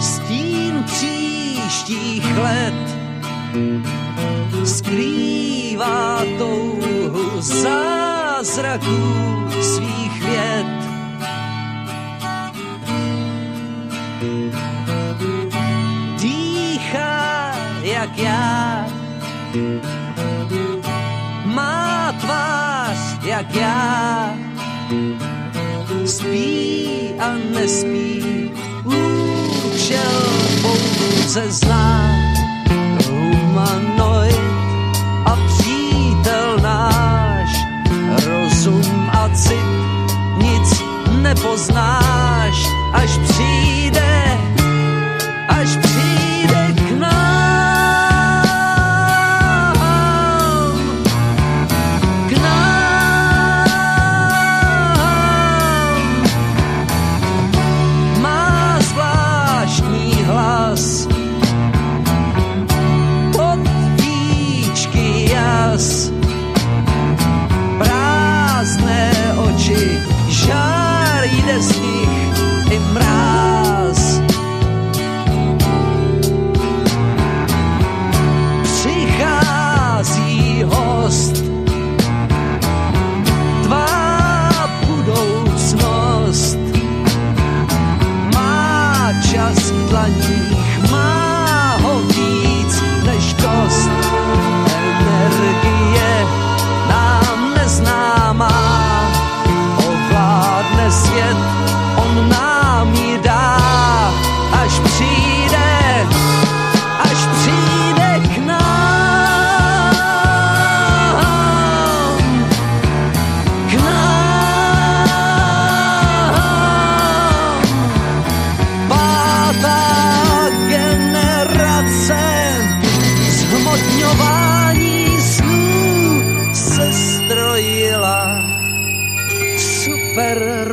Stín příštích let skrývá touhu zázraků svých věd. Dýchá jak já, má tvář jak já, spí a nespí, účel pouze zná humanoid a rozum a nic nepoznáš, až přijde,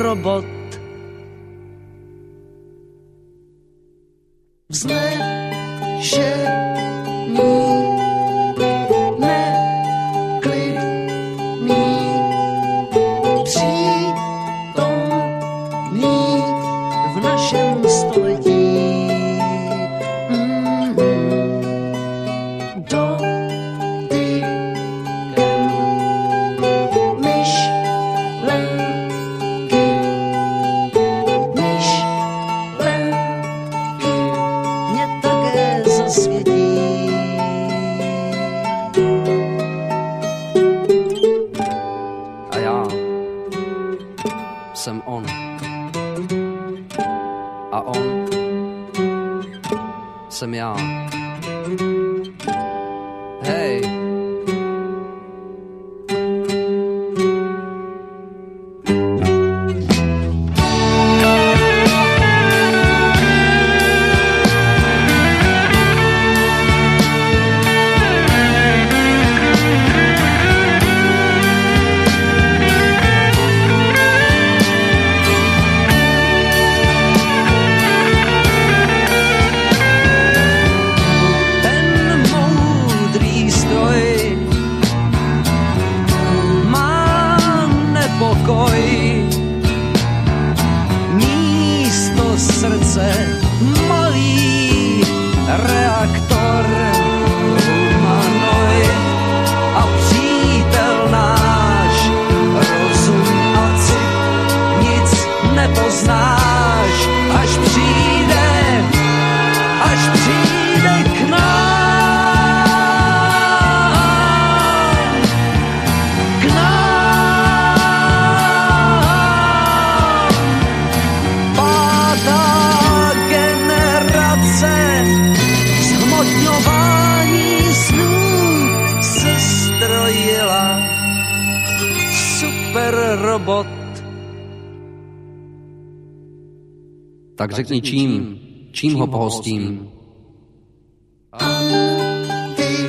robot vznešený, neklidný, přítomný v našem století. Nepoznáš až přijde až přijde k nám, k nám. Pátá generace zhmotňování snů se strojila. Super robot. Tak řekni čím, čím ho pohostím. Ty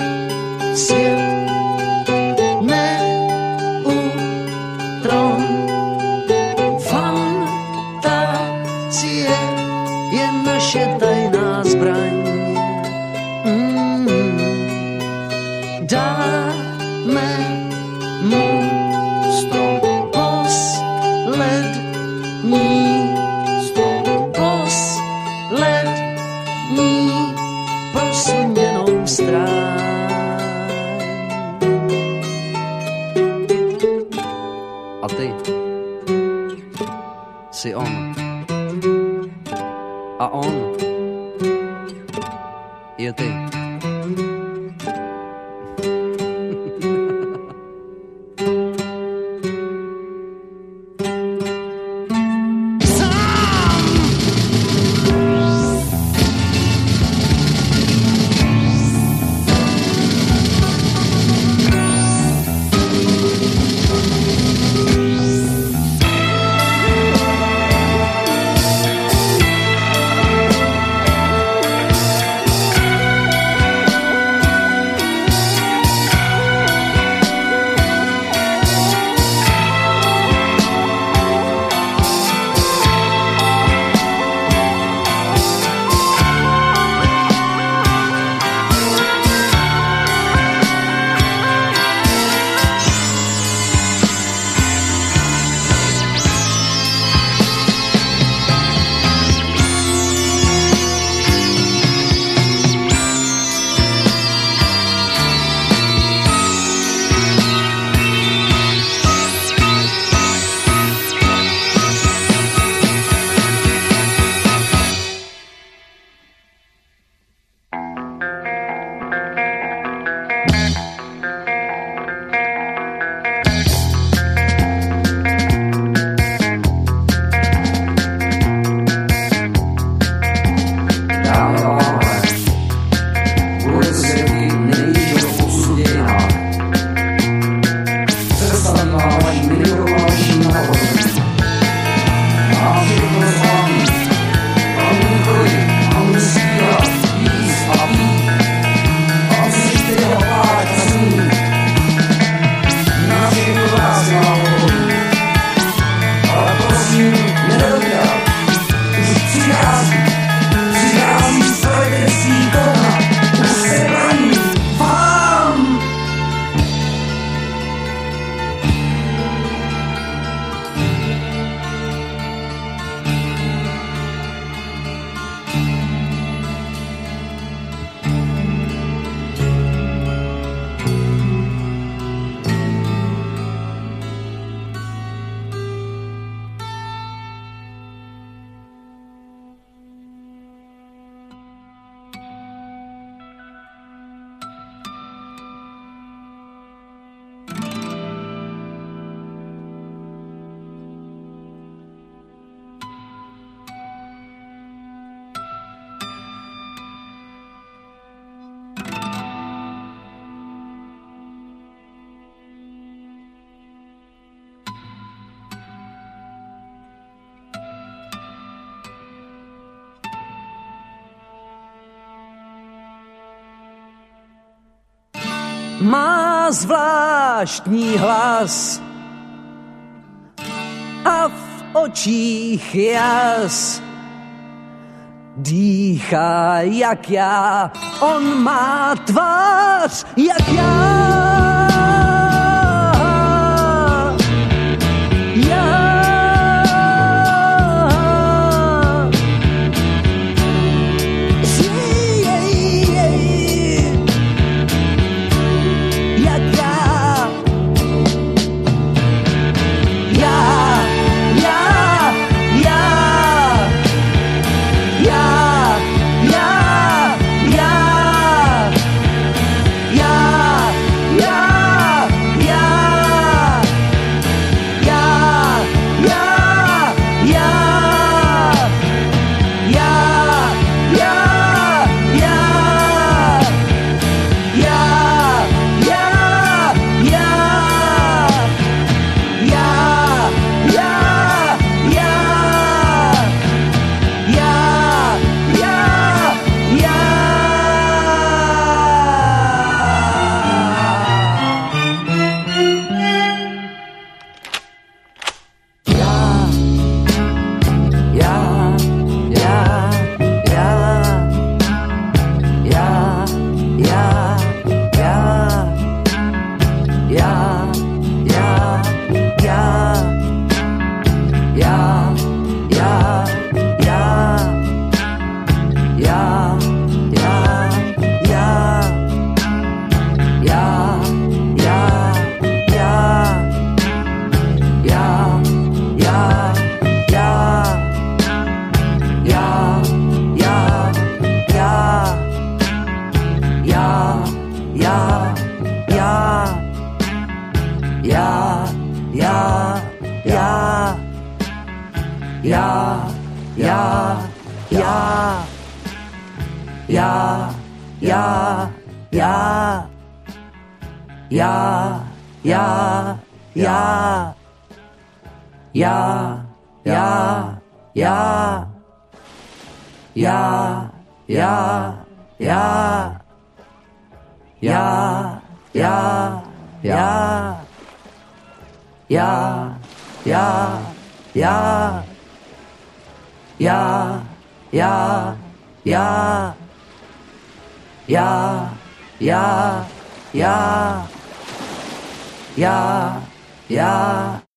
má zvláštní hlas. A v očích jas. Dýchá jak já, on má tvář jak já. 야, 야, 야. 야, 야, 야. 야, 야, 야. 야, 야, 야. 야, 야, 야. 야, 야, 야. 야, 야, 야. 야, 야, 야, 야, 야.